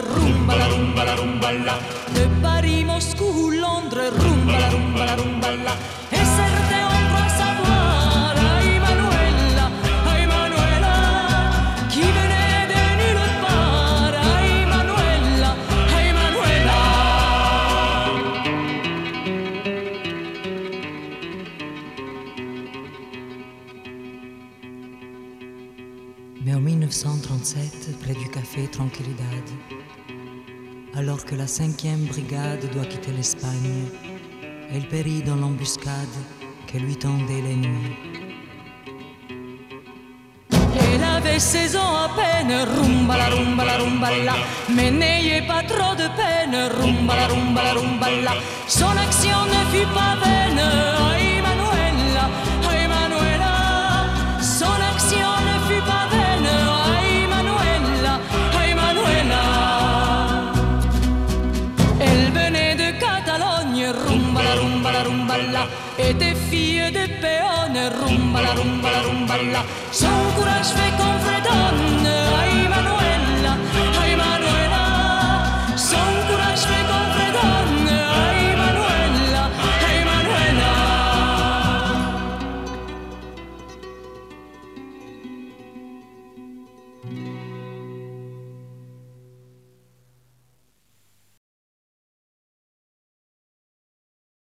rumba la rumba la rumba la. De Paris, Moscou, Londres, rumba la rumba Mais en 1937, près du café Tranquilidad, alors que la cinquième brigade doit quitter l'Espagne, elle périt dans l'embuscade que lui tendaient les nuits. Elle avait 16 ans à peine, rumba la rumba la rumba la. Mais n'ayez pas trop de peine, rumba la rumba la rumba la. Son action ne fut pas vaine, rumbala, et tes filles de péones, rumbala, rumbala, rumbala, sans courage fait qu'on fredonne.